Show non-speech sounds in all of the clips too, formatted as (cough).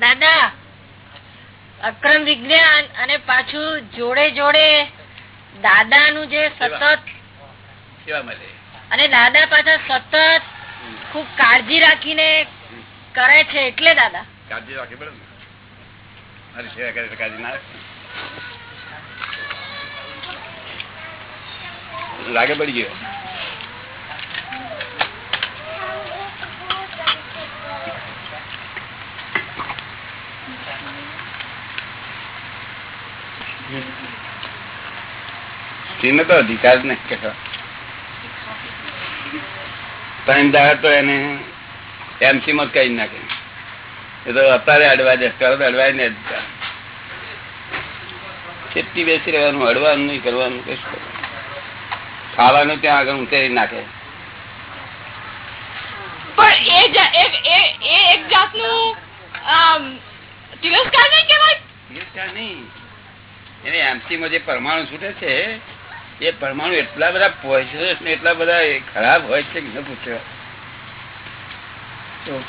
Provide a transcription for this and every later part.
દાદા અક્રમ વિજ્ઞાન અને પાછું જોડે જોડે દાદા નું જે સતત અને દાદા પાછા સતત ખૂબ કાળજી રાખીને કરે છે એટલે દાદા. કાળજી રાખી પડે કાળજી ના લાગે પડી ગયો. સ્ત્રીનો તો અધિકાર ને. ત્રણ દાડા તો એને એમસી માં કઈ નાખે. એ તો અત્યારે અડવા દે તરત અડવાય ને અધિકાર કેટલી બેસી રહેવાનું અડવાનું નહીં કરવાનું કશું ખાવાનું ત્યાં આગળ ઉતરી નાખે. પણ એ જા- એ- એ- એ એક જાતનું તિરસ્કાર નહીં કહેવાય? ઈર્ષ્યા નહીં. એને એમસી માં જે પરમાણુ છૂટે છે એ પરમાણુ એટલા બધા પોઈઝનસ ને એટલા બધા ખરાબ હોય છે કે ન પૂછ્યો તો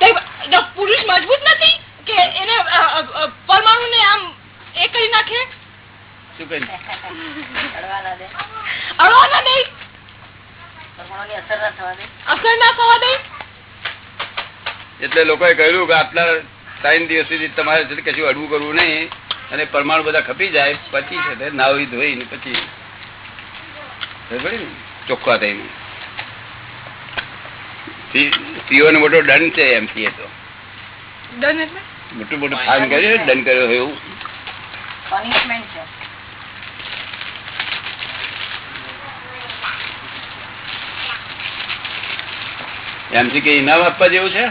તો- તો પુરુષ મજબૂત નથી કે એને પરમાણુ ને આમ એ કરી નાખે? શું કરી અડવા ના દે. અડવા ના દે? પરમાણુની અસર ના થવા દે. અસર ના થવા દે? એટલે લોકોએ કહ્યું કે આટલા ત્રણ દિવસ સુધી તમારે કશું અડવું કરવું નહીં. અને પરમાણુ બધા ખપી જાય પછી છે નાવી ધોઈ ને? પછી? ચોખ્ખા થઈને. સ્ત્રીઓને મોટો દંડ છે એમ છીએ તો. મોટું મોટું ફાઇન કર્યું દંડ કર્યો એવું? એમથી કે ઇનામ આપવા જેવું છે?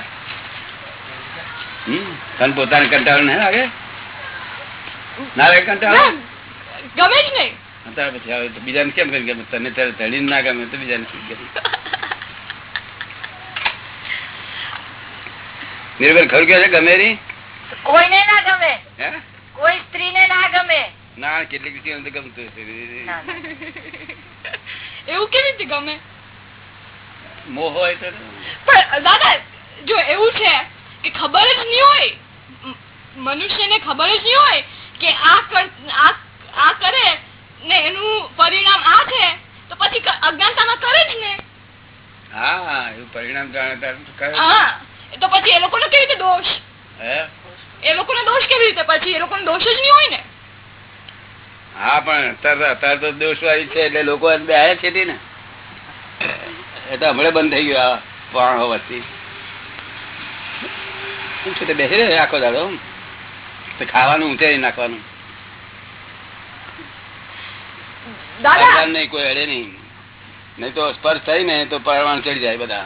પોતાને કંટાળો નહીં લાગે? ના લાગે કંટાળો ગમે જ નહીં. અત્યારે પછી આવે બીજાને કેમ કરી ગમે? તને ત્યારે ધણીને ના ગમે તો બીજાને શું ગમે? (laughs) નિર્ભર ખરું કે છે ગમે રી? કોઈને ના ગમે. કોઈ સ્ત્રીને ના ગમે. ના કેટલીક સ્ત્રીઓને તો ગમતું હશે એવું કેવી રીતે ગમે? મોહ હોય તો? પણ દાદા જો એવું છે કે ખબર જ નહીં હોય મનુષ્ય મનુષ્યને ખબર જ નહીં હોય કે આ કરે ને એનું પરિણામ આ છે તો પછી અજ્ઞાનતામાં કરે જ ને. હા એવું પરિણામ જાણે તો હા તો પછી એ લોકોનો કેવી રીતે દોષ? એ લોકોનો દોષ કેવી રીતે? પછી એ લોકોનો દોષ જ નહીં હોય ને. હા પણ અત્યારે અત્યારે તો દોષવાળી છે એટલે લોકો બે છે ને. એ તો હમણાં બંધ થઈ ગયું આ પાણ શું છે બેસી રહ્યો આખો દાડો? તો ખાવાનું ઊંચે નાખવાનું. ભગવાન નહીં કોઈ અડે નહીં. નહીં તો સ્પર્શ થઈ ને તો પરમાણુ ચડી જાય બધા.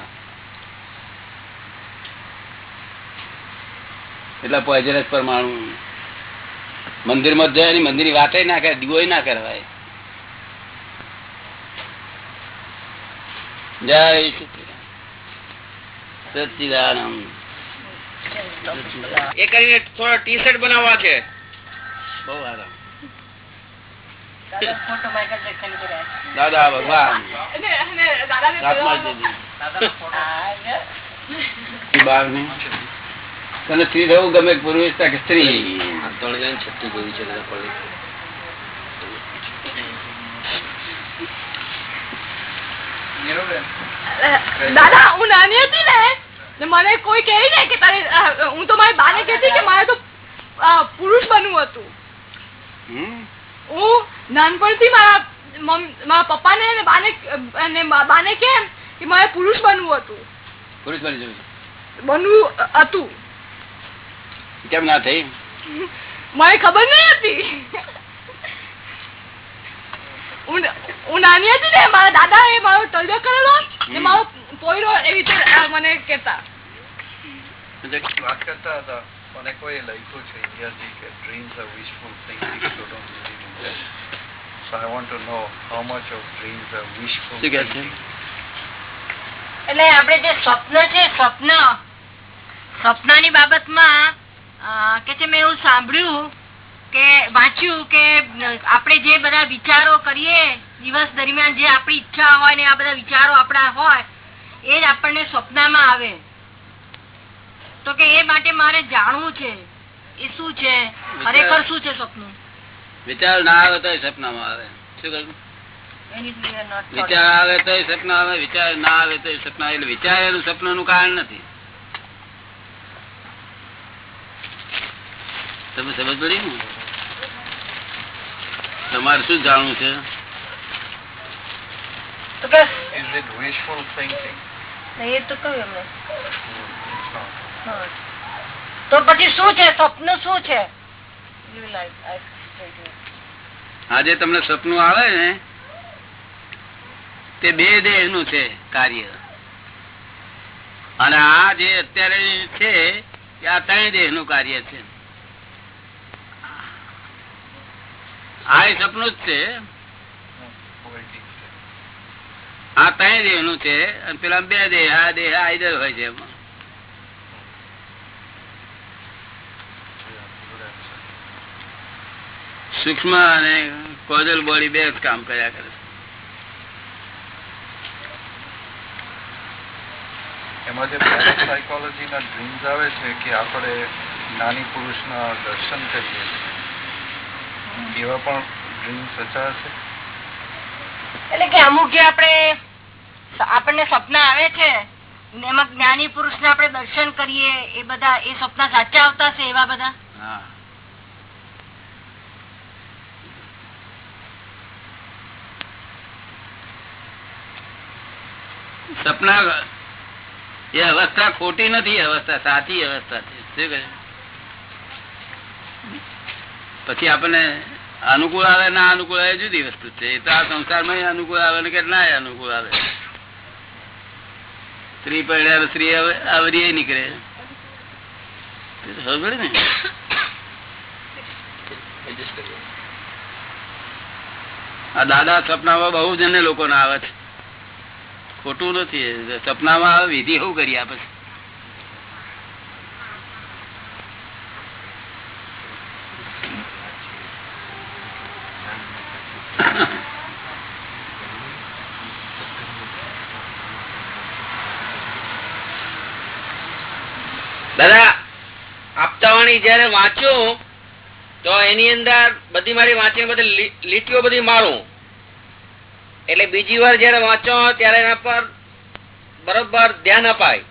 એટલા પોઈઝનસ પરમાણુ. મંદિરમાં જાય ને મંદિરની વાતે ના કરે દીવો ના કરવાય. જય સચિદાનંદ. એ કરીને થોડા ટી શર્ટ બનાવવા છે. બહુ આરામ. દાદા ભગવાન. તને સ્ત્રી થવું ગમે કે પુરુષ કે સ્ત્રી? ત્રણ જણ છઠ્ઠી જોયું છે દાદા હું નાની હતી ને? મને કોઈ કહે ને કે તારે હું તો મારી બાને કહેતી કે મારે તો પુરુષ બનવું હતું. હું નાનપણથી મારા મારા પપ્પાને ને બાને બાને કેમ કે મારે પુરુષ બનવું હતું. પુરુષ બની જવું બનવું હતું. કેમ ના થઈ? મને ખબર નહીં હતી. હું હું નાની હતી ને મારા દાદા એ મારો તલજો કરેલો ને મારો પોયરો એવી રીતે મને કેતા વાત કરતા હતા મને કોઈ લખ્યું છે અહીંયાથી કે dreams are wishful things if you don't believe. So I want to know how much of dreams are wishful શું કહે છે thinking. એટલે આપણે જે સ્વપ્ન છે સ્વપ્ન સ્વપ્નની બાબતમાં અ, કે છે મેં એવું સાંભળ્યું કે વાંચ્યું કે આપણે જે બધા વિચારો કરીએ દિવસ દરમિયાન જે આપણી ઈચ્છા હોય ને આ બધા વિચારો આપણા હોય એ જ આપણને સ્વપ્નમાં આવે. માટે મારે જાણવું છે એ શું છે ખરેખર શું છે સપનું વિચાર ના આવે તો સપનામાં આવે. શું કહ્યું? વિચાર આવે. તો સપના આવે વિચાર ના આવે તો સપના એટલે વિચાર એનું સપનાનું કારણ નથી. તમે સમજ પડી ને? તમારે શું જાણવું છે? Is it wishful thinking? એ તો કહ્યું એમને? તો પછી શું છે? સ્વપ્ન શું છે? આજે તમને સપનું આવે ને, તે બે દેહનું છે કાર્ય. અને આ જે અત્યારે છે આ ત્રણ દેહનું કાર્ય છે. આ સપનું જ છે. આ ત્રણ દેહનું છે પેલા બે દેહ, આ દેહ આઈડર હોય છે. સૂક્ષ્મ અને કોઝલ બોડી બે જ કામ કર્યા કરે એમાં જે પેરાસાયકોલોજી ના ડ્રીમ્સ આવે છે કે આપણે નાની પુરુષના દર્શન કરીએ એવા પણ ડ્રીમ્સ સચા છે? એટલે કે અમુક જે આપણે આપણને સપના આવે છે, એમાં જ્ઞાની પુરુષ ને આપણે દર્શન કરીએ, એ બધા, એ સપના સાચા આવતા છે એવા બધા? સપના એ અવસ્થા ખોટી નથી અવસ્થા, સાચી અવસ્થા છે. શું કહે? પછી આપણને અનુકૂળ આવે ના અનુકૂળ આવે જુદી વસ્તુ છે. એ તો આ સંસારમાં અનુકૂળ આવે કે ના અનુકૂળ આવે. સ્ત્રી પડ્યા સ્ત્રી આવે- આવરી નીકળે. ખબર ને? આ દાદા સપનામાં બહુ જને લોકો ના આવે છે. ખોટું નથી. સપનામાં વિધિ શું કરી આપે છે દાદા આપતાવાણી જયારે વાંચ્યો તો એની અંદર બધી મારી વાંચી બધી લીટીઓ બધી મારું. એટલે બીજી વાર જયારે વાંચો ત્યારે એના પર બરોબર ધ્યાન અપાય.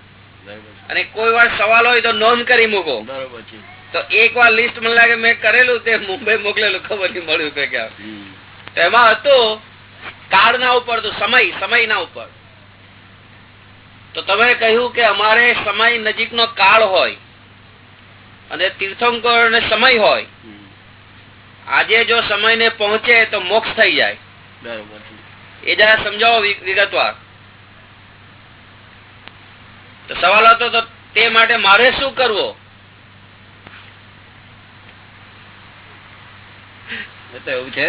અને કોઈ વાર સવાલ હોય તો નોંધ કરી મૂકો. બરોબર છે. તો એક વાર લિસ્ટ મને લાગે મેં કરેલું તે મુંબઈ મોકલેલું ખબર નહીં મળ્યું કે ક્યાં. તો એમાં હતું કાળના ઉપર તો સમય ના ઉપર. તો તમે કહ્યું કે અમારે સમય નજીક નો કાળ હોય. અને તીર્થંકર ને સમય હોય. આજે જો સમય ને પહોંચે તો મોક્ષ થઈ જાય. બરોબર એ જરા સમજાવો વિગતવાર. તો સવાલ હતો તો તે માટે મારે શું કરવો? તો એવું છે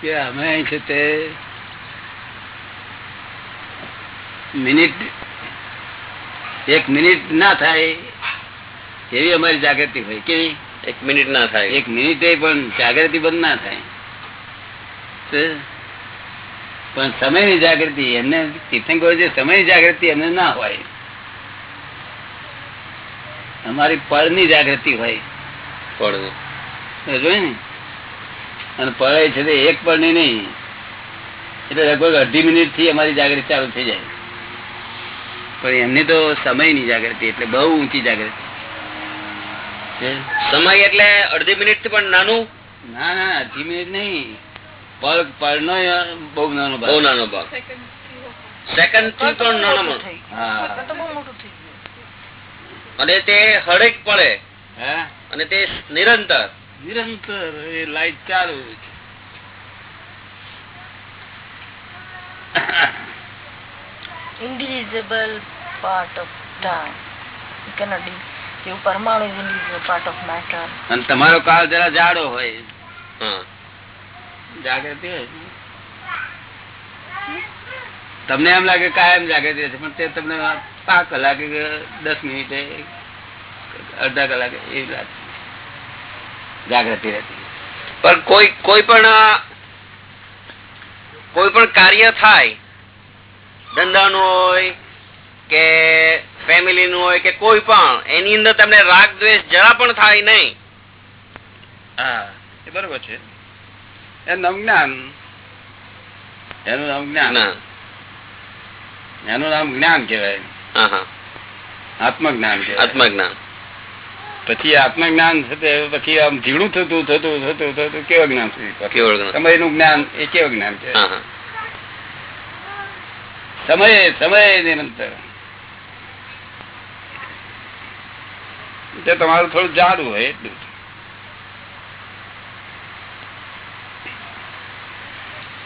કે અમે છે તે મિનિટ એક મિનિટ ના થાય એવી અમારી જાગૃતિ હોય કેવી? એક મિનિટ ના થાય. એક મિનિટે પણ જાગૃતિ બંધ ના થાય? પણ સમયની જાગૃતિ એમને તીર્થંકરો જે સમયની જાગૃતિ એમને ના હોય અમારી પળની જાગૃતિ હોય. પળ ને? અને પળે છે એક પળની નહીં. એટલે લગભગ અઢી મિનિટથી અમારી જાગૃતિ ચાલુ થઈ જાય. પણ એમની તો સમયની જાગૃતિ એટલે બહુ ઊંચી જાગૃતિ. સમય એટલે અડધી મિનિટ પણ નાનું? ના ના અડધી મિનિટ નહીં. પળ નો બહુ નાનો ભાગ. બહુ નાનો ભાગ. સેકન્ડથી પણ નાનો હા. તો મોટું અને તે હરેક પડે. હા? અને તે નિરંતર. નિરંતર એ લાઈટ ચાલુ indivisible part of time. You cannot be, પરમાણુ is indivisible part of matter. અને તમારો કાળ જરા જાડો હોય. જાગૃતિ તમને એમ લાગે કાયમ જાગૃતિ રહેશે પણ તે તમને પાંચ કલાકે દસ મિનિટે અડધા કલાકે એવી લાગે. જાગૃતિ રહેતી. પણ કોઈ કોઈ પણ કોઈ પણ કાર્ય થાય ધંધાનું હોય કે ફેમિલી નું હોય કે કોઈ પણ એની અંદર તમને રાગ દ્વેષ જરા પણ થાય નહીં. હા એ બરોબર છે. એનું જ્ઞાન. એનું નામ જ્ઞાન. એનું નામ જ્ઞાન કહેવાય. આત્મજ્ઞાન કહેવાય. આત્મજ્ઞાન. પછી આત્મજ્ઞાન થતું પછી આમ ઝીણું થતું થતું થતું થતું કેવું જ્ઞાન સુધી પહોંચે? કેવળ જ્ઞાન. એ કેવું જ્ઞાન હા સમય સમય નિરંતર તે તમારું થોડું જાડું હોય એટલું.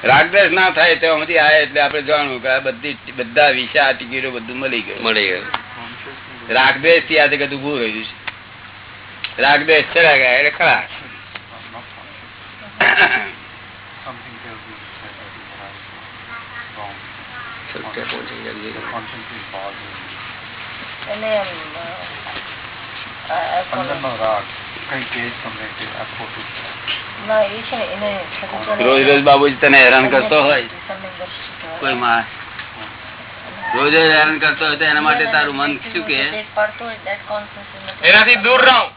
રાગદેશ ના થાય તો આમાંથી આવે એટલે આપણે જાણવું કે આ બધી બધા વિષય આ ટિકિટો બધું મળી ગયું. મળી ગયું. રાગદેશથી આજે બધું ઉભું રહ્યું છે. રાગદેશ ચડા ગયા એટલે ખરા Something tells me to say that is right, wrong. સત્ય પહોંચી જલ્દી. Conscience is bothering me. એને એમ, અ, અ, અંદરનો રાગ કઈ કે તમને કે આ ખોટું છે ના, એ છે રોજ રોજ બાબુજી તને હેરાન કરતો હોય? કોઈ માં રોજ રોજ હેરાન કરતો હોય તો એના માટે તારું મન શું કે. એનાથી દૂર રહો.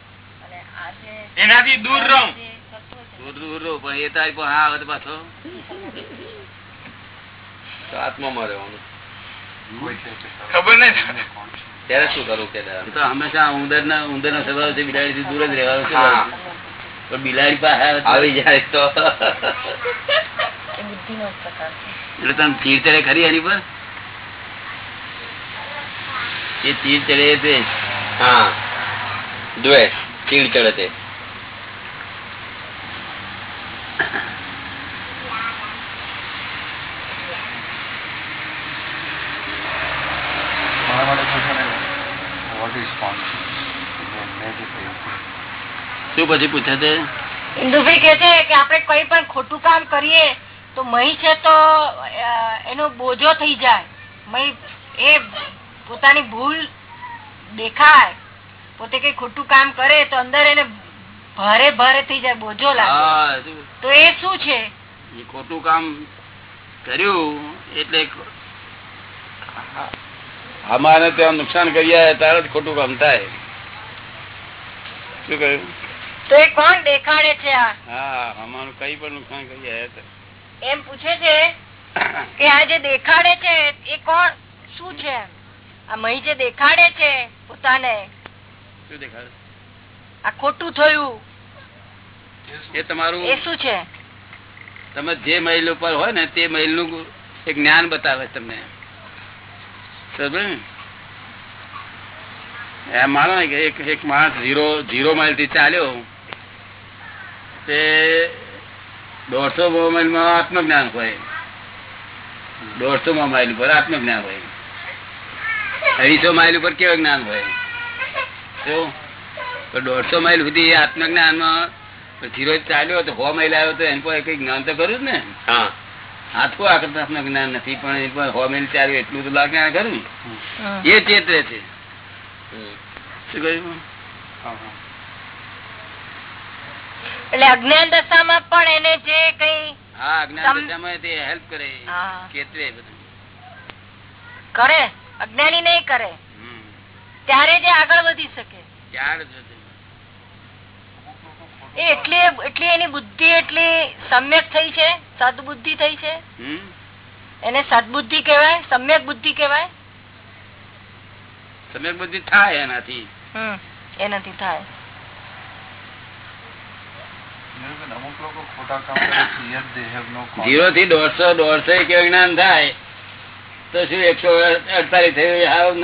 એનાથી દૂર રહો. દૂર દૂર રહો, પણ એ તારી પણ હા આવે પાછો. તો આત્મામાં રહેવાનું. કોઈ કે કે ખબર નહીં. ત્યારે શું કરવું કે હંમેશા ઉંદર ના ઉંદર નો સ્વભાવ છે બિલાડી થી દૂર જ રહેવાનું છે. પણ બિલાડી પાસે આવી જાય તો. એટલે તમે તીર ચડે ખરી એની પર? એ તીર ચડે તે. હા. દ્વેષ ચીડ ચડે તે મારા માટે પૂછે ને વોટ ઇઝ કોન્શિયસ મેં જે કહ્યું શું પછી પૂછે છે? ઇન્દુભાઈ કે છે કે આપણે કોઈ પણ ખોટું કામ કરીએ તો મહી છે તો એનો બોજો થઈ જાય. મહી એ પોતાની ભૂલ દેખાય. પોતે કઈ ખોટું કામ કરે તો અંદર એને ભારે ભારે થઈ જાય બોજો લાગે. શું? તો એ શું છે? ખોટું કામ કર્યું એટલે અમારે ત્યાં નુકસાન કર્યા તારે જ ખોટું કામ થાય. શું કહ્યું? તો એ કોણ દેખાડે છે આ? હા અમારું કઈ પણ નુકસાન કરી આવ્યા તો. એમ પૂછે છે કે આ જે દેખાડે છે એ કોણ? શું છે આ મહી જે દેખાડે છે પોતાને શું દેખાડે? આ ખોટું થયું. એ તમારું એ શું છે? તમે જે મહિલ ઉપર હોય ને તે મહિલનું એક જ્ઞાન બતાવે તમને. એક એક માણસ ઝીરો ઝીરો માઇલથી ચાલ્યો તે દોઢસો મોબાઈલમાં આત્મજ્ઞાન હોય. દોઢસો મોબાઈલ ઉપર આત્મજ્ઞાન હોય. અઢીસો માઇલ ઉપર કેવું જ્ઞાન હોય શું? દોઢસો માઇલ સુધી આત્મજ્ઞાનમાં ઝીરો ચાલ્યો તો હો માઇલ આવ્યો તો એમ પર કઈ જ્ઞાન તો કર્યું જ ને? હા. આખું આકર્ષણ જ્ઞાન નથી પણ એ પણ હો માઇલ ચાલ્યું એટલું તો લાગે ખરું? એ ચેતરે છે. શું કહ્યું? એટલે અજ્ઞાન દશામાં પણ એને જે કઈ હા અજ્ઞાન દશામાં તે હેલ્પ કરે કેતવે બધું. કરે અજ્ઞાની નહીં કરે. ત્યારે જે આગળ વધી શકે. એટલી એટલી એની બુદ્ધિ એટલી સમ્યક થઈ છે સદબુદ્ધિ થઈ છે. હમ? એને સદબુદ્ધિ કહેવાય સમ્યક બુદ્ધિ કહેવાય. સમ્યક બુદ્ધિ થાય એનાથી. હમ એનાથી થાય નિરંજન, અમુક લોકો ખોટા કામ કરે છે yet they have no zero થી દોઢસો દોઢસો એક જ્ઞાન થાય તો શું એકસો અડતાલીસ થયું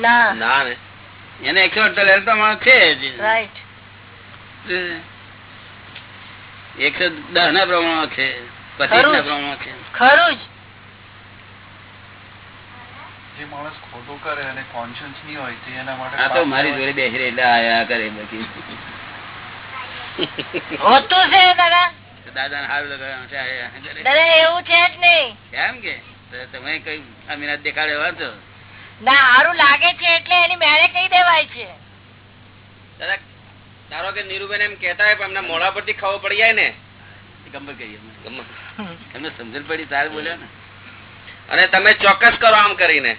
ના ના. એને એકસો અડતાલીસ તો માણસ છે એકસો દસ ના પ્રમાણમાં છે પચીસ ના. પ્રમાણમાં છે. ખરું જ. જે માણસ ખોટું કરે અને કોન્શિયસ નહીં હોય તો એના માટે આ તો મારી. જોડે બેસી રહી આયા કરે બધી. હોતું છે દાદા? દાદા સારું લગાડવાનું છે દાદા એવું છે જ નહીં. એમ કે? તમે કઈ અમીનાથ દેખાડે વાંચો ના સારું લાગે છે એટલે એની મેળે કહી દેવાય છે. દાદા ધારો કે નીરુબેન એમ કેતા હોય એમના મોઢા પરથી ખબર પડી જાય ને. ગમે કહીએ અમે. ગમે. એમને સમજણ પડી તારે બોલ્યા ને. અને તમે ચોક્કસ કરો આમ કરીને.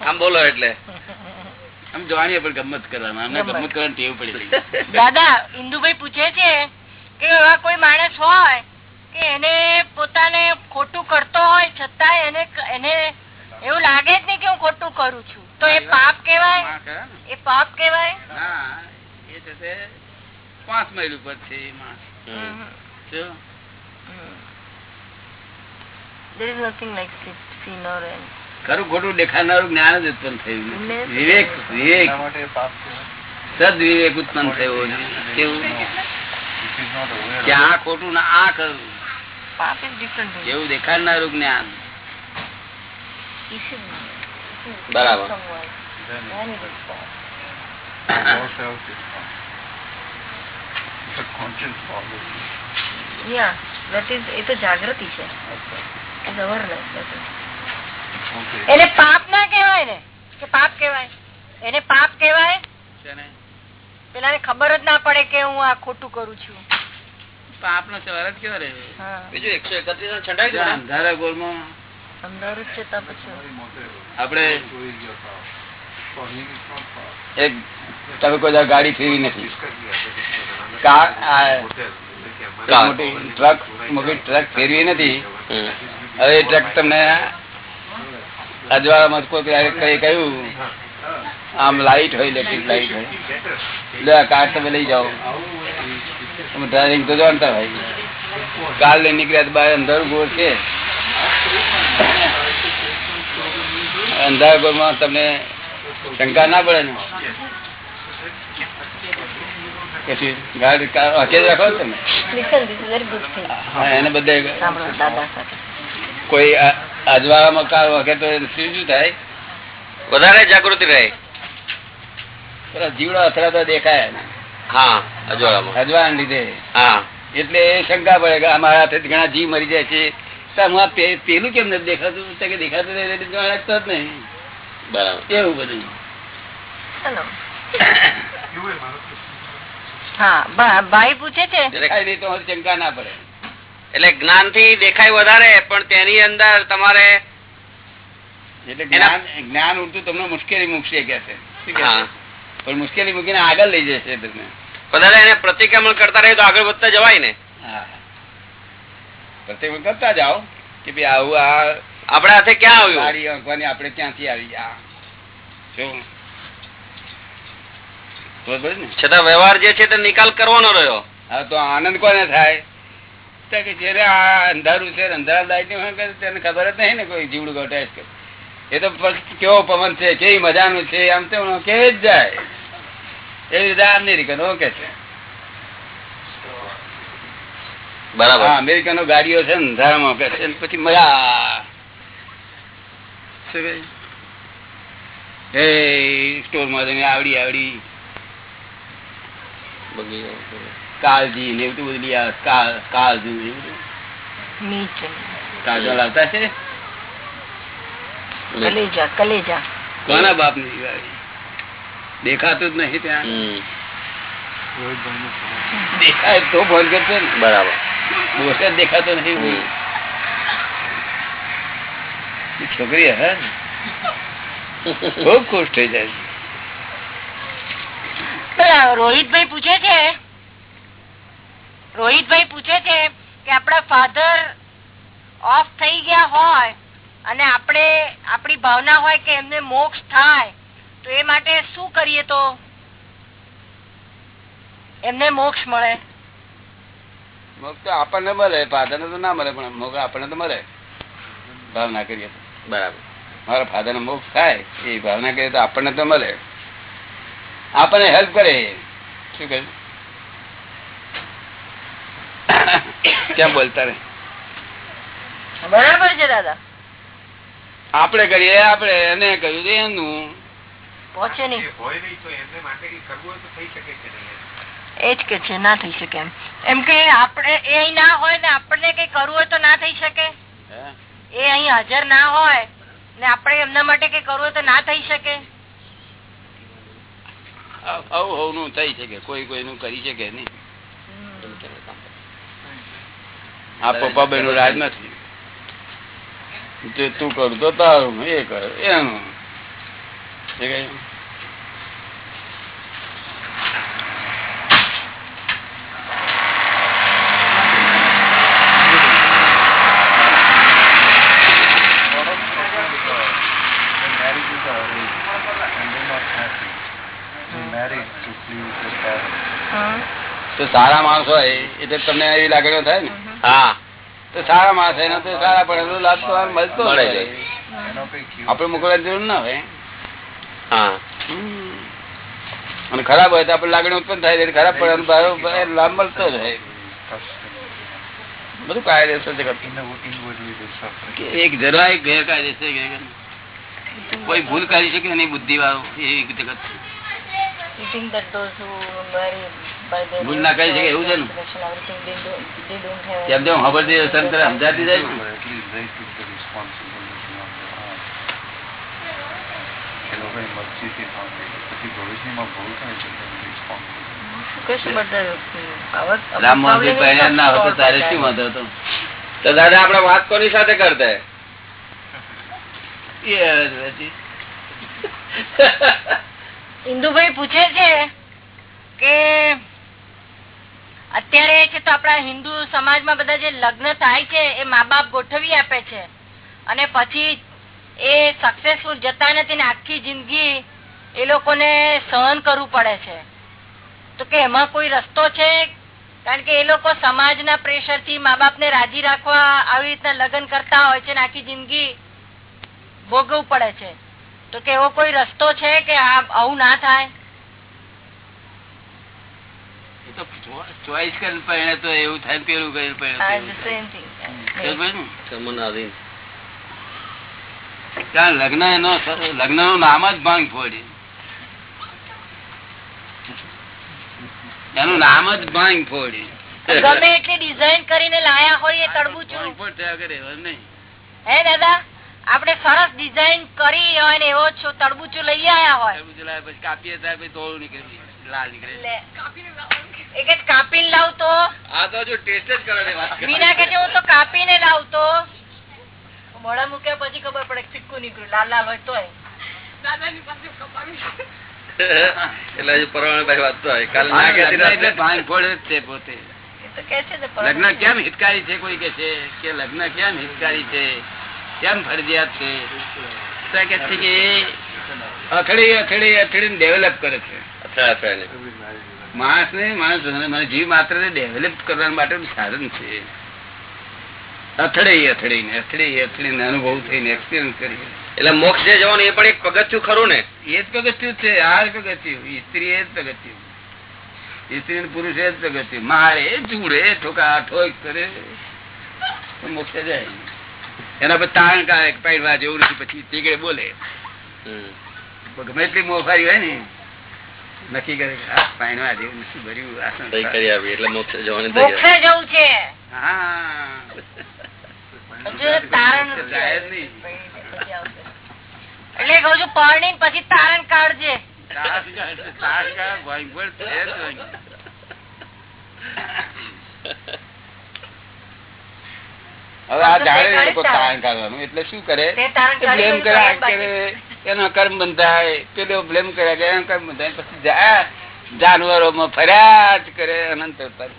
આમ બોલો એટલે. આમ જવાની પણ ગમત કરવાના. અમને ગમત. કરવાની ટેવ પડી (laughs) દાદા ઇન્દુભાઈ પૂછે છે કે એવા કોઈ માણસ હોય કે એને પોતાને ખોટું કરતો હોય છતાં એને એને એવું લાગે જ નહીં કે હું ખોટું કરું છું. તો એ પાપ કેવાય? એ પાપ કેવાય એ પાંચ માઇલ ઉપર છે એ માણસ? There is nothing like sin or ખરું ખોટું દેખાનારું જ્ઞાન જ ઉત્પન્ન થયું? વિવેક વિવેક. સદ વિવેક ઉત્પન્ન થયો કેવું કે આ ખોટું ને આ thing. એવું દેખાડનારું જ્ઞાન બરાબર. Yeah, that is એ તો જાગૃતિ છે Okay. એને પાપ ના કેવાય ને. કે પાપ કેવાય એને પાપ કેવાય પેલા ખબર જ ના પડે કે હું આ ખોટું કરું છું. પાપ નો સવાર જ કેવો રે બીજું એકસો એકત્રીસ છંડાઈ ગયો? અંધારા જ છે power. એક તમે કોઈ ગાડી ફેરવી નથી. કાર આ કાર. મોટી ટ્રક મોટી ટ્રક ફેરવી નથી. હવે એ ટ્રક તમને અજવાળામાં કોઈ કઈ કહ્યું? આમ લાઈટ હોય ઇલેક્ટ્રિક લાઈટ હોય. લે કાર તમે લઈ જાઓ. તમે ડ્રાઇવિંગ તો જાણતા ભાઈ કાર લઈ નીકળ્યા તો બહાર અંધારું ગોળ છે. અંધારા ગોળમાં તમને શંકા ના પડે ને? પછી ગાડી કાર રાખો ને તમે? એને બધે સાંભળો દાદા સાથે. કોઈ અજવાળામાં કાર વખે તો શું શું થાય? વધારે જાગૃતિ રહે. જીવડા અથડાતો દેખાય હા અજવાળામાં. અજવાળા લીધે. હા. એટલે શંકા પડે કે અમારા હાથે ઘણા જીવ મરી જાય છે. હું પેલું કેમ નથી દેખાતું? કે દેખાતું નથી જ નહીં. બરાબર. એવું બધું. ચલો (coughs) હા ભાઈ પૂછે છે? દેખાય નહીં તો શંકા ના પડે. એટલે જ્ઞાનથી દેખાય વધારે પણ તેની અંદર તમારે એટલે જ્ઞાન જ્ઞાન ઉડતું તમને મુશ્કેલી મૂકશે કે છે? પણ મુશ્કેલી મૂકીને આગળ લઈ જશે તમને. વધારે એને પ્રતિક્રમણ કરતા રહે તો આગળ વધતા જવાય ને. પ્રતિક્રમણ કરતા જાઓ કે ભાઈ આવું આ આપડે હાથે ક્યાં આવ્યું? સારી અંકવાની આપણે ક્યાંથી આવી? બરોબર છતાં વ્યવહાર જે છે તે નિકાલ કરવાનો રહ્યો. હા તો આનંદ કોને થાય? તો કે જયારે આ અંધારું છે અંધારા લાઈટની તેને ખબર જ નહીં ને કોઈ જીવડું ગોટાય છે એ તો કેવો પવન છે કેવી મજાનું છે આમ તો કે જ જાય. એવી રીતે અમેરિકન ઓકે છે. બરાબર. અમેરિકનો ગાડીઓ છે અંધારામાં કે છે પછી મજા? એ સ્ટોરમાં આવડી આવડી. કાળજી ને એવું બધું લઈ આવે કાળજુ એવું બધું. કાજલ છે કલેજા કલેજા. કોના બાપની દેખાતું જ નહીં ત્યાં. દેખાય તો ફોન કરશે ને. બરાબર. જ દેખાતો નથી હમ. છોકરી હે? બહુ ખુશ થઈ જાય પેલા રોહિતભાઈ પૂછે છે રોહિતભાઈ પૂછે છે કે આપણા ફાધર ઓફ થઈ ગયા હોય અને આપણે આપણી ભાવના હોય કે એમને મોક્ષ થાય તો એ માટે શું કરીએ તો? એમને મોક્ષ મળે. મોક્ષ તો આપણને મળે ફાધર તો ના મળે પણ મોક્ષ આપણને તો મળે. ભાવના કરીએ બરાબર. મારા ફાધર મોક્ષ થાય એ ભાવના કરીએ તો આપણને તો મળે. આપણને હેલ્પ કરે શું કહે ક્યાં બોલતા રે બરાબર છે દાદા. આપડે કરીએ આપડે એને કહ્યું તો એનું. પહોંચે નહીં. એ જ કે છે ના થઈ શકે એમ. એમ કે આપણે એ અહીં ના હોય ને આપણને કઈ કરવું હોય તો ના થઈ શકે. એ અહીં હાજર ના હોય ને આપણે એમના માટે કઈ કરવું હોય તો ના થઈ શકે. આવું હોવું થઈ શકે કોઈ કોઈનું કરી શકે નહીં. આ પપ્પા બેન રાજ નથી જે તું કરું તો તારું એ કર એનું uh. તો સારા માણસ હોય એટલે તમને એવી લાગણીઓ થાય ને હા. તો સારા માણસ એનો તો સારા પડે લાભ તો મળતો મળે આપણે મોકલવાની જરૂર ના હોય. હા. અને ખરાબ હોય તો આપડે લાગણી ઉત્પન્ન થાય ખરાબ પડે અને લાભ મળતો જ હોય. બધું કાયદેસર એક જરાય ગેરકાયદેસર કોઈ ભૂલ કરી શકે નહીં બુદ્ધિ વાળો એવી જગત ભૂલ ના કરી શકે એવું છે ને જેમ જેમ ખબર છે સંતરે સમજાતી જાય um, રામ ના હોતો તારે શું. વાંધો હતો તો દાદા આપડે વાત કોની સાથે કરતા. ઇન્દુભાઈ પૂછે છે કે અત્યારે છે તો આપણા હિન્દુ સમાજમાં બધા જે લગ્ન થાય છે એ મા બાપ ગોઠવી આપે છે. અને પછી એ સક્સેસફુલ જતા નથી ને આખી જિંદગી એ લોકોને સહન કરવું પડે છે. તો કે એમાં કોઈ રસ્તો છે? કારણ કે એ લોકો સમાજના પ્રેશરથી મા બાપ ને રાજી રાખવા આવી રીતના લગ્ન કરતા હોય છે ને આખી જિંદગી ભોગવવું પડે છે. તો કે એવો કોઈ રસ્તો છે કે આવું ના થાય? ચોઈસ કરીને પહેણે તો એવું થાય પેલું કરીને ત્યાં લગ્ન એનો લગ્નનું નામ જ ભાંગ ફોડી. એનું નામ જ ભાંગ ફોડી. ગમે એટલી ડિઝાઇન કરીને લાયા હોય એ તડબુચું છું. થયા કરે નહીં. હે દાદા? આપણે સરસ ડિઝાઇન કરી હોય ને એવો છો તડબુચું લઈ આયા હોય. તડબુચું લાવ્યા પછી કાપીએ ત્યારે પછી તોડું નીકળે લાલ નીકળે કે કાપીને લાવ આ તો હજુ ટેસ્ટ જ કરવાની વાત મીના કે છે હું તો કાપીને લાવ મોડા મૂક્યા પછી ખબર પડે ફિક્કું નીકળ્યું. લાલ લાલ હોય તોય. દાદાની પાસે કપાવી એટલે હજુ પરવાણે વાત તો કાલે ના લગ્ન કહેતી એટલે રાત્રે. ભાંગ ફોડ છે પોતે. એ તો કે છે ને લગ્ન કેમ હિતકારી છે કોઈ કે છે? કે લગ્ન કેમ હિતકારી છે? કેમ ફરજિયાત છે? તો કે છે કે અથડી અથડી અથડી ડેવલપ કરે છે. માણસ ને માણસ મને જીવ માત્ર ડેવલપ કરવા માટે સાધન છે. અથડે અથડે ને અથડે અથડે ને અનુભવ થઈને એક્સપિરિયન્સ કરી એટલે મોક્ષ જે જવાનું એ પણ એક પગથિયું ખરું ને? એ જ પગથિયું છે આ જ પગથિયું. સ્ત્રી એ જ પગથિયું. સ્ત્રી પુરુષ એ જ પગથિયું. મારે ચૂડે ઠોકા ઠોક કરે. મોક્ષ જાય. એના પર તાણ કાઢે પાડવા જેવું નથી પછી તીગડે બોલે. હમ. ગમે એટલી મોફારી હોય ને નક્કી કરે આ પાણવા જેવું નથી ભર્યું આસન કરી આવી એટલે મોક્ષ જવાની મોક્ષે જવું છે. હા. તારણ. એટલે કઉ છું પરણી પછી તારણ કાઢજે. કાઢે, ભયંકર છે. હવે આ જાણે લોકો તારણ કાઢવાનું. એટલે શું કરે? બ્લેમ કર્યા કરે એનો કર્મ બંધાય. પેલો બ્લેમ કર્યા કરે એનો કર્મ બંધાય. પછી જાય જાનવરોમાં ફર્યા જ કરે અનંત અવતાર.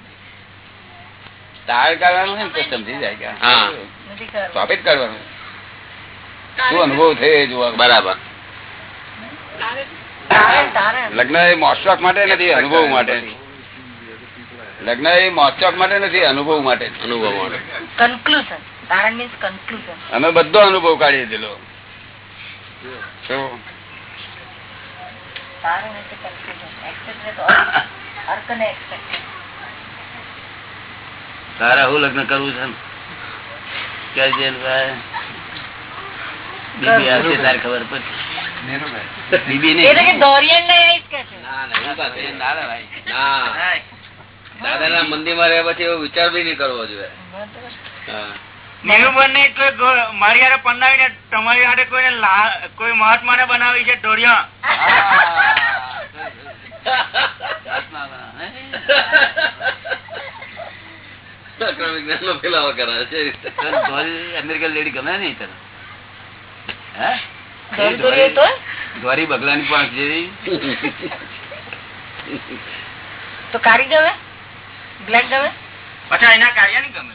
તારણ કાઢવાનું હોય ને તો સમજી જાય કે સ્થાપિત નથી કરવું. ટોપિક કાઢવાનું. શું અનુભવ થયો જોવા? બરાબર. લગ્ન એ મોશોક માટે નથી અનુભવ માટે. લગ્ન એ મોશોક માટે નથી અનુભવ માટે. અનુભવ માટે. કન્ક્લુઝન તારણ મીન્સ કન્ક્લુઝન અમે બધો અનુભવ કાઢી એક્સપેક્ટ તારા હું લગ્ન કરવું છે ખબર પડશે બીબી ને ના ના ના ના દાદાના મંદિરમાં રહ્યા પછી એવો વિચાર બી નહીં કરવો જોઈએ. મારી હારે તમારી હારે લા- કોઈ મહાત્માને બનાવી છે ઢોળિયા આત્મા હે? ફેલાવો કરાવે છે. અમેરિકન લેડી ગમે નહીં તને? દ્વારી બગલાની પાંખ જેવી. તો કાળી ગમે બ્લેક ગમે પાછા એના કાર્ય નહીં ગમે.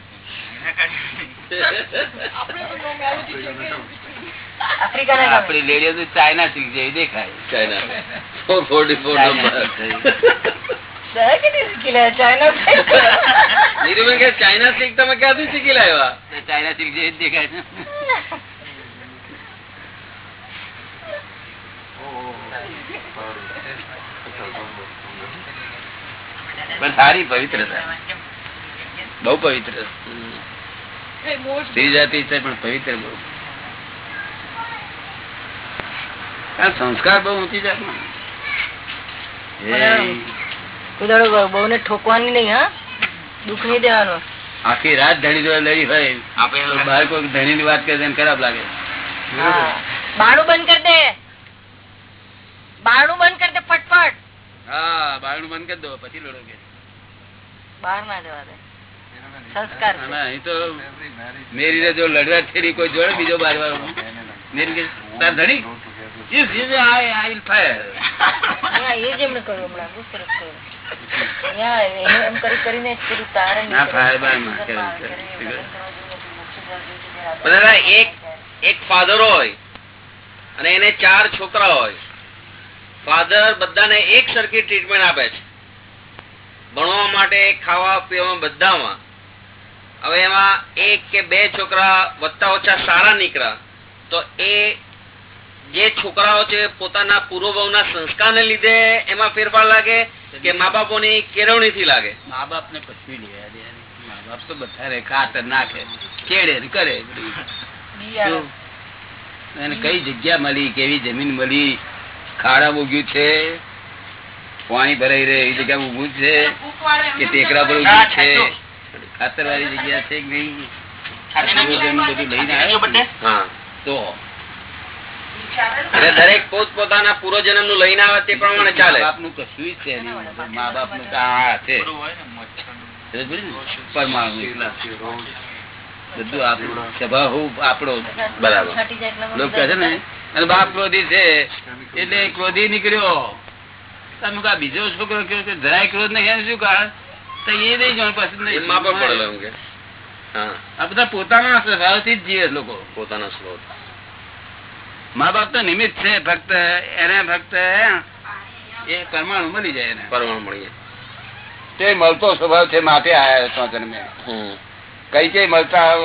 આપડી લેડીઓ તો ચાઇના સિલ્ક જેવી દેખાય. China four forty four China number silk તમે ક્યાંથી શીખી લાવ્યા ચાઇના સિલ્ક જેવી દેખાય છે. પણ સારી પવિત્રતા. બહુ પવિત્ર. સ્ત્રી જાતિ છે પણ પવિત્ર બહુ. સંસ્કાર બહુ ઊંચી જાત બહુ ને ઠોકવાની નહીં હા? દુઃખ નહીં દેવાનું. આખી રાત ધણી જોડે લડી હોય તો બહાર કોઈ ધણી ની વાત કરે તો ખરાબ લાગે. હા. બારણું બંધ કર દે. બારણું બંધ કર દે ફટફટ. હા બારણું બંધ કરી દો પછી લડો કે. બહાર ના જવા દે. સંસ્કાર છે. ના, અહીં તો મેરી જો લડવા છેડી કોઈ જોડે બીજો બાર વાર મેરી તાર ધણી? Yes, yes, I, I will fire. હા, એ જ એમણે કહ્યું હમણાં. બહુ સરસ કહ્યું હા, એમ કરી કરીને જ પેલું તારે ના, બારમાં એક એક ફાધર હોય અને એને ચાર છોકરા હોય. ફાધર બધાને એક સરખી ટ્રીટમેન્ટ આપે છે. ભણવા માટે ખાવા પીવા બધામાં. હવે એમાં એક કે બે છોકરા વધતા ઓછા સારા નીકળ્યા તો એ જે છોકરાઓ છે પોતાના પૂર્વભાવના સંસ્કારને લીધે એમાં ફેરફાર લાગે કે મા બાપોની કેળવણીથી લાગે? મા બાપ ને પછી મા બાપ તો બધા રે ખાતર નાખે કેળે કરે. કઈ જગ્યા મળી કેવી જમીન મળી? ખાડા મૂક્યું છે. પાણી ભરાઈ રહે એ જગ્યા ઉભું છે કે ટેકરા પર ઉભું છે. ખાતર વાળી જગ્યા છે કે નહીં? દરેક પોત પોતાના પૂર્વજન્મનું લઈને આવે તે પ્રમાણે ચાલે. કશું છે મા બાપનું આ છે? પરમાણુ બધું આપણું સ્વભાવ આપણો બરાબર. લોકો કહે છે ને અને બાપ ક્રોધી છે. એટલે ક્રોધી નીકળ્યો. તમે કા બીજો છોકરો કયો કે જરાય ક્રોધ નહીં એનું શું કારણ? તો એ નહીં જાણ પસંદ એ માપ પડેલો એમ કે. આ બધા પોતાના સ્વભાવથી જ જીવે લોકો. પોતાના સ્વભાવ મા બાપ તો નિમિત્ત છે. ફક્ત એને ફક્ત એ પરમાણુ મળી જાય એને. પરમાણુ મળીએ તે મળતો સ્વભાવ છે માટે આયા છો જન્મે હમ. કઈ કઈ મળતા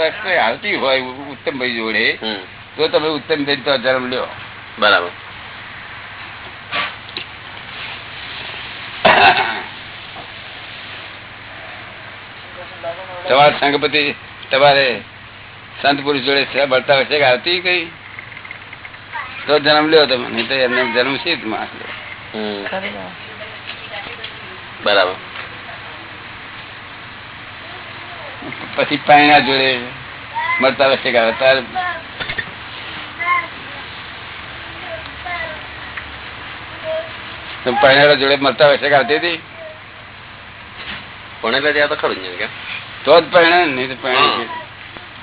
હાલતી હોય ઉત્તમભાઈ જોડે. હમ. તો તમે ઉત્તમ તો જન્મ લ્યો. બરાબર. તમારા સંગપતિ તમારે સંત પુરુષ જોડે ભરતા હશે કે આવતી કઈ? તો જન્મ લ્યો તમે નહીં તો એમને જન્મ છે. બરાબર. પછી પાયણા જોડે મળતા હશે કે તાર જોડે મળતા હોય છે આવતી હતી? પણ ત્યાં તો ખરું જ તો જ પાયણા નહીં તો પાયણા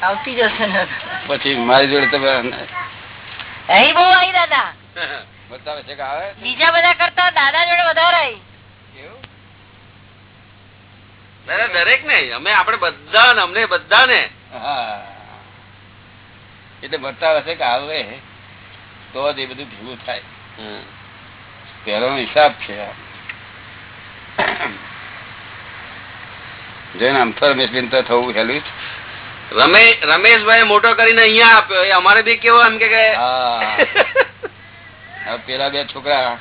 આવતી જશે પછી મારી જોડે તમે અહીં બહુ આવી દાદા. (laughs) મળતા હશે કે આવે? બીજા બધા કરતા દાદા જોડે વધારે આવી. દરેક ને અમે આપડે બધા ને અમને બધા ને હા. એટલે મળતા હશે કે આવે તો જ એ બધું ભેગું થાય. પેલો હિસાબ છે. આ. જોઈને આમ તો રમેશબેન તો થવું હેલું રમેશભાઈ મોટો કરીને અહીંયા આપ્યો. અમારે બી કેવો એમ કે કે હા. હવે પેલા બે છોકરા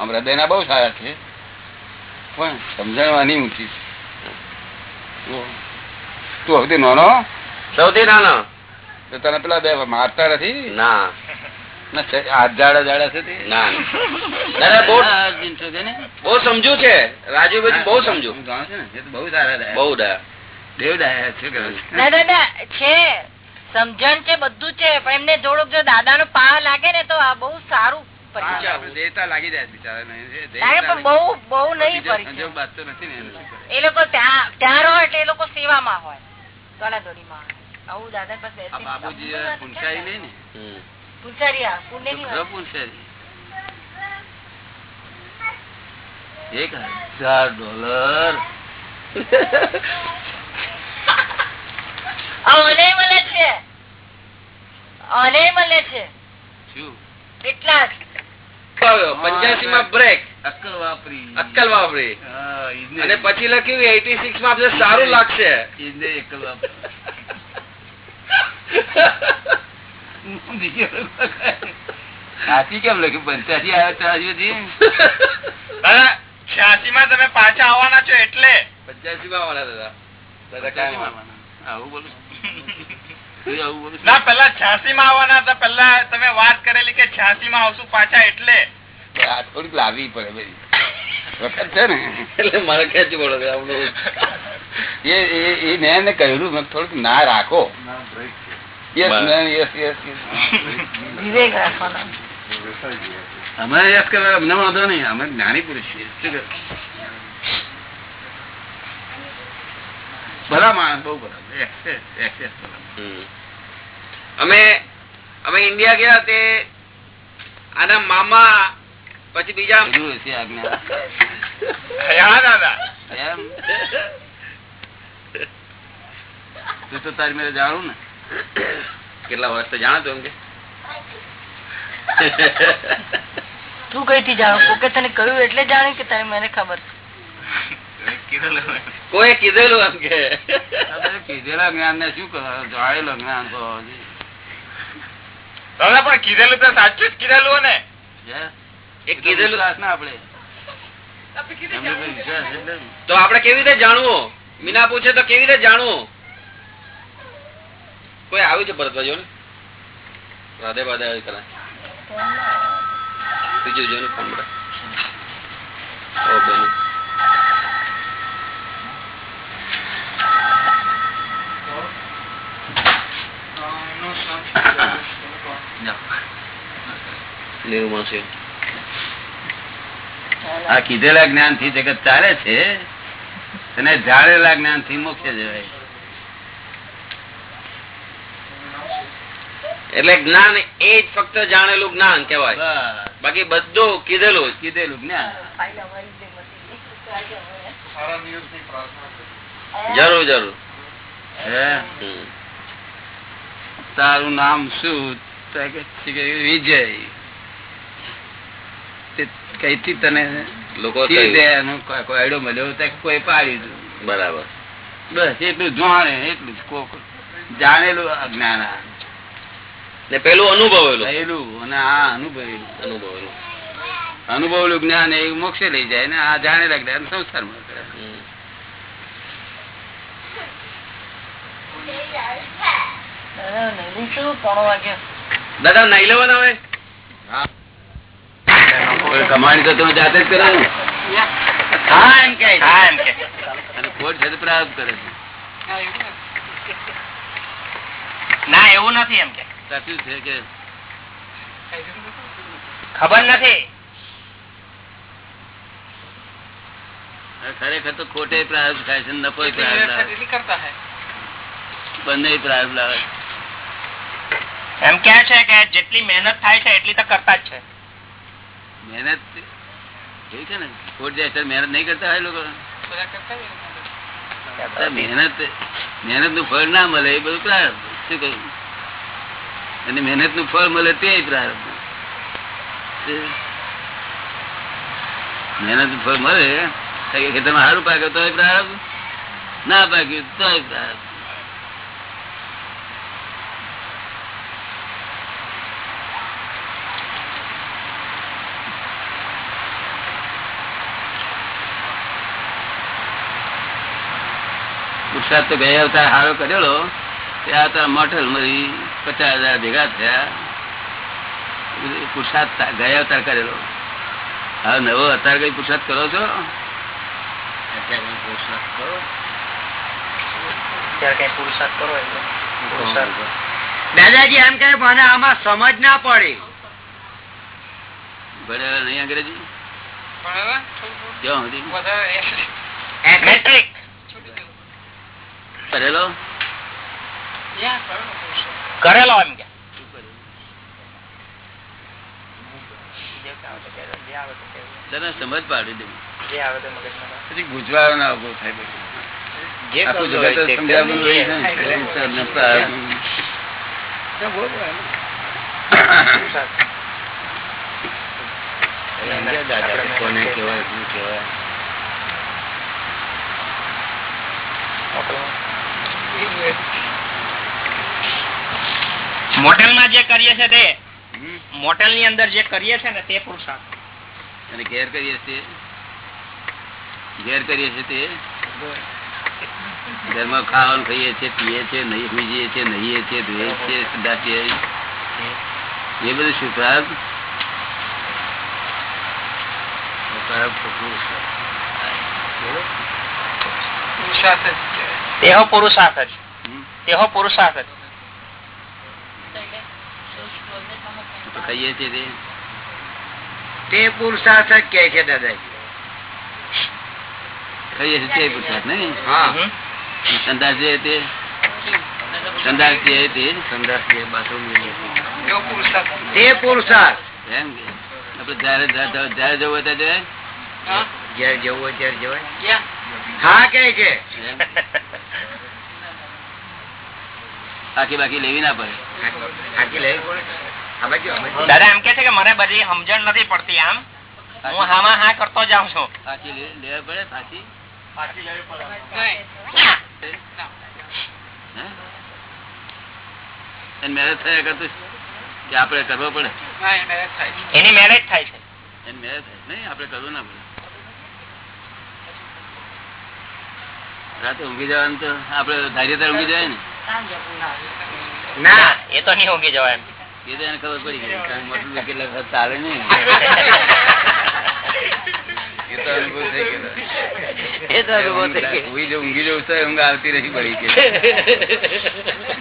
આમ હૃદયના બહુ સારા છે. પણ સમજણવાની ઊંચી તું સૌથી નાનો? સૌથી નાનો. તને પેલા બે મારતા નથી? ના. બહુ સમજુ છે. રાજુભાઈ બહુ સમજુ. હું જાણું છું ને, એ તો બહુ બહુ ડાયા દેવ છે? દાદા છે. સમજણ છે બધું છે પણ એમને થોડુંક જો દાદા નો પા લાગે ને તો આ બહુ સારું પરિણામ. એક હજાર ડોલર. (laughs) મળે છે. મળે છે. શું? એટલા પંચ્યાસી માં બ્રેક અક્કલ વાપરી. અક્કલ વાપરી. અને પછી લખ્યું એટી સિક્સમાં આપણે સારું લાગશે. એકલ વાપરી. (laughs) બીજું કેમ લખ્યું? પંચ્યાસી આવ્યા છ્યાસી (laughs) માં તમે પાછા આવવાના છો એટલે? પંચ્યાસી માં આવવાના દાદા. ના પેલા છ્યાસી માં આવવાના હતા. (laughs) પેલા તમે વાત કરેલી કે છ્યાસી માં આવશું પાછા એટલે. થોડીક લાવવી પડે વખત છે ને. એટલે મારે ખેંચી પડે એ એ- એ મેં એને કહ્યું થોડુંક ના રાખો. યસ મેન યસ યસ વિવેક રાખવાનો અમે યસ કરવા અમને વાંધો નહીં અમે જ્ઞાની પુરુષ છીએ? ભલા માણસ બહુ ભલા. અમે અમે ઇન્ડિયા ગયા તે આના મામા પછી બીજા તું તો તારી મેરે જાણું ને. કેટલા વર્ષ તો જાણો તો એમ કે. તું કઈ થી જાણો? કોકે તને કહ્યું એટલે જાણે કે તને મને ખબર. કોઈ કીધેલું એમ. કે. કીધેલા જ્ઞાન ને શું જાણેલો જ્ઞાન તો દાદા પણ કીધેલું તો સાચું જ કીધેલું ને. એ કીધેલું ને. તો આપણે કેવી રીતે જાણવું? મીના પૂછે તો કેવી રીતે જાણવું? કોઈ આવ્યું છે ભરતભાઈ ને રાધે બાધે આવી કરા. બીજું જો ને ફોન માસી આ કીધેલા જ્ઞાનથી જગત ચાલે છે, અને જાળેલા જ્ઞાનથી મોક્ષ જવાય એટલે જ્ઞાન એ જ ફક્ત જાણેલું જ્ઞાન કેવાય બાકી બધું કીધેલું કીધેલું જ્ઞાન. જરૂર જરૂર. તારું નામ શું? વિજય. કઈથી તને લોકો આઈડો મળ્યો કોઈ પાડી દીધું બરાબર. બસ એટલું જાણે એટલું કોક જાણેલું આ જ્ઞાન આ. ને પેલું અનુભવેલું. થયેલું અને આ અનુભવેલું. અનુભવેલું. અનુભવેલું જ્ઞાન એ મોક્ષે લઈ જાય ને આ જાણેલા જ્ઞાન સંસારમાં દાદા નહીં લેવાના હોય? કમાણી તો તમે જાતે જ કરો ને. હા એમ કે હા એમ કે અને ખોટ છે પ્રાપ્ત કરે છે. હા, એવું નથી. ના એવું નથી એમ કે. સાચું છે કે ખબર નથી. ખરેખર તો ખોટે પ્રારબ્ધ થાય છે નફો બંને પ્રારબ્ધ લાવે. એમ કે છે કે જેટલી મહેનત થાય છે એટલી તો કરતા જ છે. મહેનત ઠીક છે ને. ખોટ જાય મહેનત નહીં કરતા હોય લોકો. મહેનત મહેનતનું ફળ ના મળે એ બધું પ્રારબ્ધ શું કહ્યું? અને મહેનતનું ફળ મળે તે પ્રારબ્ધ મહેનતનું ફળ મળે કે ખેતરમાં સારું પાક્યો તો પ્રારબ્ધ ના પાક્યું તો પ્રારબ્ધ પુરસાદ તો ગયા અવતાર સારો કરેલો તે આ અવતાર મરી પચાસ હજાર ભેગા થયા. પુરસાદ ગયા અવતાર કરેલો. હવે નવો અવતાર કઈ પુરસાદ કરો છો? દાદાજી એમ કે મને આમાં સમજ ના પડી. ભણેલા નહીં અંગ્રેજી? ભણેલા કરેલો? કરેલો. એમ કે શું કરેલું? સમજ પાડી દઉં જે આવે તે મગજમાં પછી ગુજવાળો ના ઊભો થાય પછી. જે આખું કરતો હોય જગત જ તે સમજાવવાનું કરે. હોય છે ને. સંસાર ને પ્રારબ્ધ. સમજ્યા દાદા કે કોને કહેવાય શું કહેવાય મોટેલ માં જે કરીએ છે તે મોટેલની અંદર જે કરીએ છે ને તે પુરુષાર્થ. અને ઘેર કરીએ છીએ. ઘેર કરીએ છીએ તે. ઘરમાં ખાવાનું ખાઈએ છીએ પીએ છીએ નહીં પીજીએ છીએ નહીએ છીએ ધોઈએ છીએ સીધા એ બધું શું પ્રાર્થ તેહો પુરુષાર્થ. જ? તેહો પુરુષાર્થ જ. તો ખાઈએ છીએ તે તે પુરુષાર્થ જ કે છે દાદાજી ખાઈએ છીએ તે પુરુષાર્થ નહીં હા હમ. સંદાસ જે તે સંદાસ જે તે સંદાસ જે બાથરૂમ તે પુરુષાર્થ એમ કે આપણે જયારે જયારે જયારે જવું હોય ત્યારે જવાય? જયારે જવું હોય ત્યારે જવાય હા કે છે એમ? બાકી બાકી લેવી ના પડે હાથી લેવી પડે આ બાજુ આ બાજુ. દાદા એમ કે છે કે મને બધી સમજણ નથી પડતી આમ. હું હામાં હા કરતો જાઉં છું. મેરેજ થયા કરતું કે આપડે કરવો પડે? એની મેરેજ થાય છે. એની મેરેજ થાય? નહીં આપણે કરવું ના પડે. રાતે ઊંઘી જવાનું તો આપડે ધાર્યતા ઊંઘી જાય ને? ના એ તો નહીં ઊંઘી જવાય એમ. એ તો એને ખબર પડી ગઈ. મોટું કેટલા વખત ચાલે નહીં. એ તો અનુભવ થઈ ગયો. એ તો અનુભવ થઈ ગયો. ઊંઘી ઊંઘી જવું તો ઊંઘ આવતી રહી પડી કે.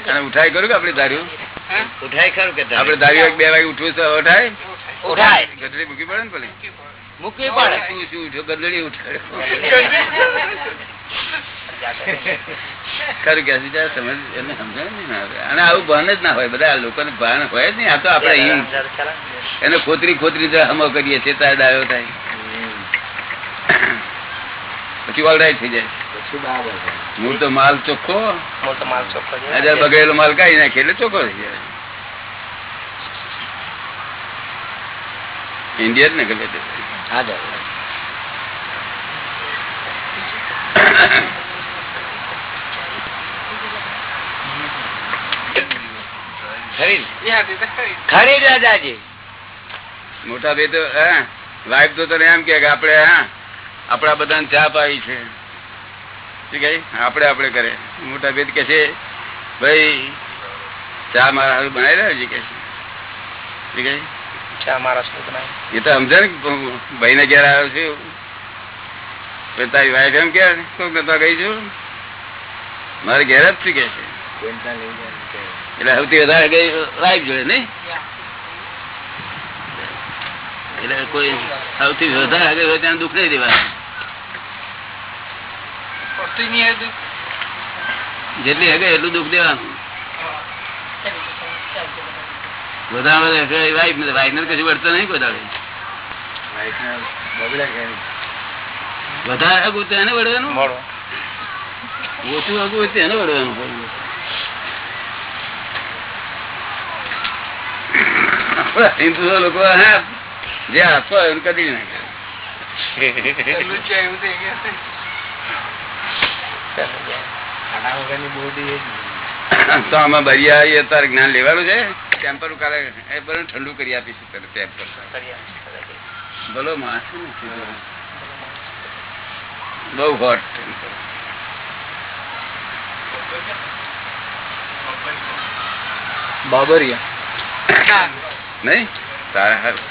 અને ઉઠાય કરું કે આપણે ધાર્યું ઉઠાય ખરું કે આપણે ધાર્યું બે વાગે ઉઠવું તો ઉઠાય? ઉઠાય. ગઢડી મૂકી પડે ને પેલી? મૂકવી પડે. તું શું ઉઠ્યો ગધડી ઉઠાડ્યો. ખરું કે સમજ એને સમજાય ને ના આવે. અને આવું ભાન જ ના હોય બધા લોકોને ભાન હોય જ નહીં. આ તો આપણે એને ખોતરી ખોતરી જો હમો કરીએ છીએ ત્યારે ડાયો થાય. પછી ઓલરાઈટ થઈ જાય. મૂળ તો માલ ચોખ્ખો. તો માલ ચોખ્ખો બગડેલો માલ કાઢી નાખે એટલે ચોખ્ખો થઈ જાય. ઇન્ડિયન ને ગમે તે. હા ખરી દાદાજી. મોટા ભાઈ તો હા વાઈફ તો તને એમ કે આપડે હા આપડા બધાને ચા પાવી છે. આપડે આપડે આપણે આપણે કરે. મોટા ભેદ કે છે ભાઈ ચા મારા હારું બનાવી રહ્યો છે. કે છે ચા મારા એ તો સમજે ને ભાઈ ને ઘેર આવ્યો છે તારી વાઈફ એમ કે ગઈ છું. મારે ઘેર જ શીખે છે. એટલે સૌથી વધારે ગઈ વાઈફ જોડે નઈ એટલે કોઈ સૌથી વધારે આગળ હોય ત્યાં દુઃખ નહીં દેવા જેટલી હગે એટલું દુઃખ દેવાનું. વધારે વાઈફ ને વાઈફ ને કશું વળતો નહીં વધારે વધારે હગું તો એને વળવાનું. ઓછું હગું હોય તો એને વળવાનું આપણા હિન્દુ લોકો હા જે આપો એમ કદી તો આમાં બરિયા આવીએ તારે જ્ઞાન લેવાનું છે? ટેમ્પર કાલે એ બધું ઠંડુ કરી આપીશું તને ટેમ્પર. ભલો માસ બહુ હોટ બાબરિયા. નહીં તારા હારું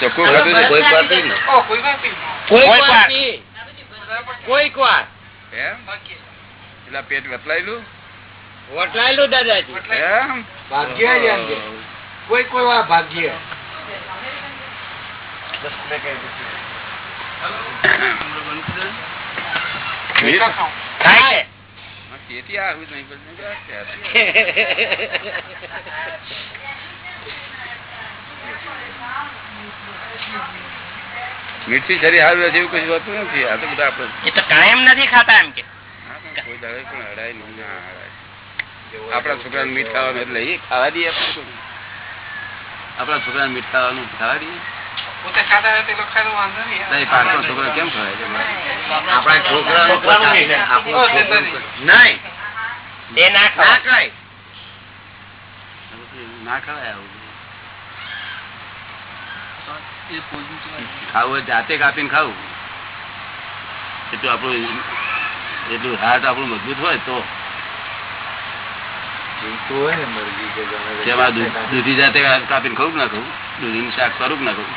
ચોખ્ખું ખાધું છે કોઈક વાર પી લો. કોઈક કોઈક વાર વાર. પી. કોઈક વાર એમ પેલા પેટ વતલાયેલું વટલાયેલું દાદાજી એમ ભાગ્ય જ એમ છે. કોઈ કોઈ વાર ભાગ્ય થાય છે. તેથી આવું જ નહીં બધું મીઠી શરીર હારું રહે છે એવું કશું હોતું નથી. આ તો બધા આપણે એ તો કાયમ નથી ખાતા એમ કે. કોઈ દાડે પણ હડાય નહીં ના હડાય આપણા છોકરાને મીઠ ખાવાનું એટલે એ ખાવા દઈએ આપણે? આપણા છોકરાને મીઠ ખાવાનું ખાવા દઈએ. ના ખાય. ખાય. ના ખવાય આવું. ખાવું જાતે કાપીને ખાવું. એટલું આપણું એટલું હાથ આપણું મજબૂત હોય તો. દૂધી જાતે કાપીને ખાવું ના ખાવું? દૂધીનું શાક કરું ના કરું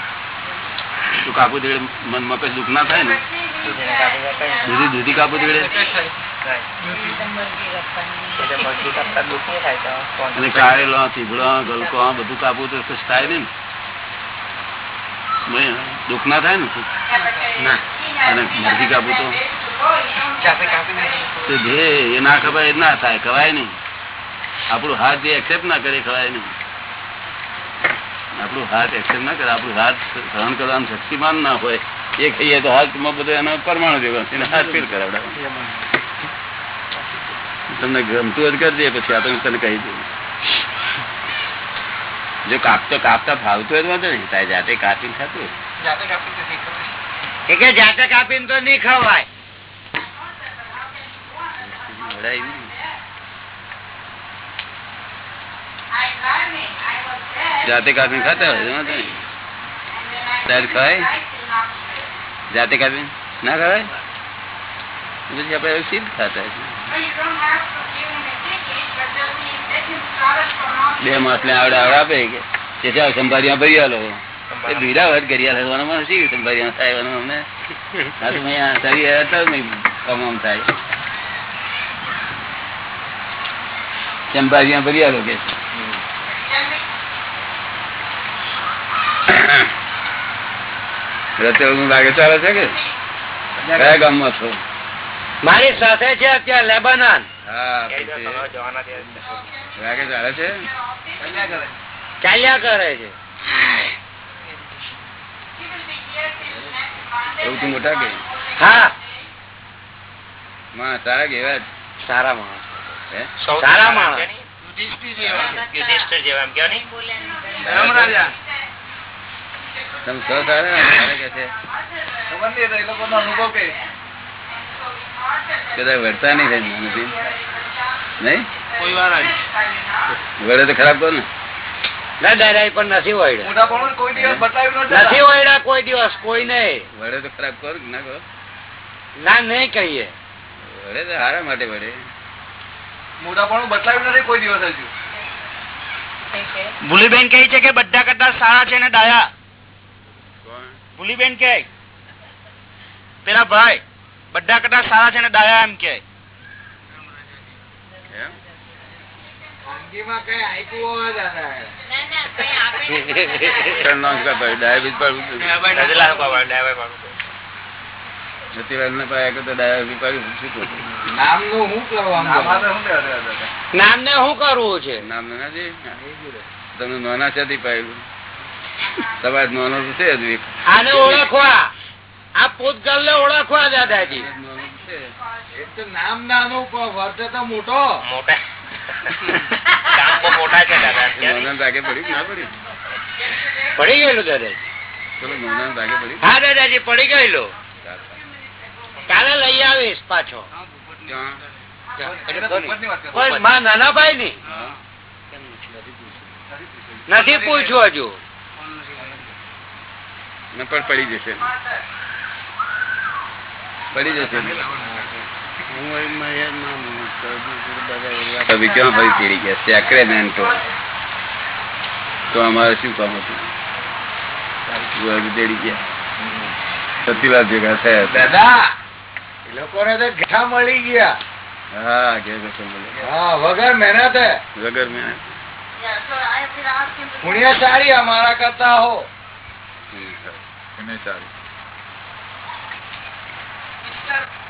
તું કાપું દેડે મનમાં કઈ દુઃખ ના થાય ને? દૂધી દૂધી કાપું દેડે અને કારેલો ચીભડો ગલકો બધું કાપવું તો થાય ને. દુઃખ ના થાય ને અને મરજી કાપી. તે એ ના ખબર એ ના થાય, ખવાય નહીં. આપણું હાથ જે એક્સેપ્ટ ના કરે ખવાય નહીં. આપણું હાથ એક્સેપ્ટ ના કરે, આપણું હાથ સહન કરવાનું શક્તિમાન ના હોય. એ ખાઈએ તો હાથમાં બધું એનો પરમાણુ જેવો એને હાથ ફેર કરાવડાવે. તમને ગમતું જ કરજે પછી આ તમે તને કહી દઉં. જો કાપતો કાપતા ફાવતું હોય તો વાંધો નહીં તારે જાતે કાપી ખાતું હોય. જાતે કાપી. કે જાતે કાપીને તો નહીં ખવાય જાતે કાપી ખાતા હોય વાંધો નહીં તારે ખવાય જાતે કાપી ના ખવાય પછી આપણે સીધ ખાતા. બે માસલે આવડે આવડે આપે કે તે ચાલ સંભાળ્યા ભરી આલો. વટ કરી આલો મને શી સંભાળ્યા થાય અમને? આ તો અહીંયા શરીર હતા નહીં કમામ થાય. સંભાળ્યા ભરી આલો કે. રતે લાગે ચાલે છે કે? કયા ગામમાં છો? મારી સાથે છે અત્યારે લેબનાન. ચાલ્યા કરે. છે. એવું તું મોટા કે? હા. માં સારા કે સારા માણસ. સારા માણસ. યુધિષ્ઠિર જેવા એમ નહીં? ધર્મરાજા. તમે સૌ સારા કે છે? ખબર નહીં, એ તો એ લોકોનો અનુભવ કે કદાચ વળતા નહીં થાય નથી નહીં? કોઈ વાર આવી. વળે તો ખરાબ કરો ને. ના પણ નથી કોઈ દિવસ બતાવ્યું નથી. નથી કોઈ દિવસ કોઈ નહીં. તો ખરાબ કરો ના કરો ના નહીં કહીએ. વળે તો હારા માટે વળે. મોટાપણું બતાવ્યું નથી કોઈ દિવસ હજુ. ભૂલીબેન કહે છે કે બધા કરતા સારા છે ને ડાયા. કોણ? ભૂલીબેન કે પેલા ભાઈ બધા કરતા સારા છે ને ડાયા એમ કે. નામ ના શું કરવું છે? નામ નથી તમને નાના છે તમારે નાનો છે આને ઓળખવા. આ પૂતગલ ને ઓળખવા દાદાજી નામ નાનું પણ વર્તે તો મોટો. મોટા. છે દાદા પડી ગયેલું દાદાજી હા દાદાજી પડી ગયેલું. કાલે લઈ આવીશ પાછો. ક્યાં? એટલે તો ઉપરની વાત કરો. પણ માં નાના ભાઈ ની નથી પૂછ્યું હજુ. ને પણ પડી જશે. પડી જશે. અભી ક્યાં ફરી ચીડી ગયા? સેક્રેમેન્ટો તો. અમારે શું કામ હતું? અભી તેડી ગયા. સતીલાલ ભેગા થયા દાદા એ લોકોને તો ઘા મળી ગયા. હા. હા વગર મહેનતે. વગર મહેનત. પુણ્યશાળી અમારા કરતા હો. એને સારું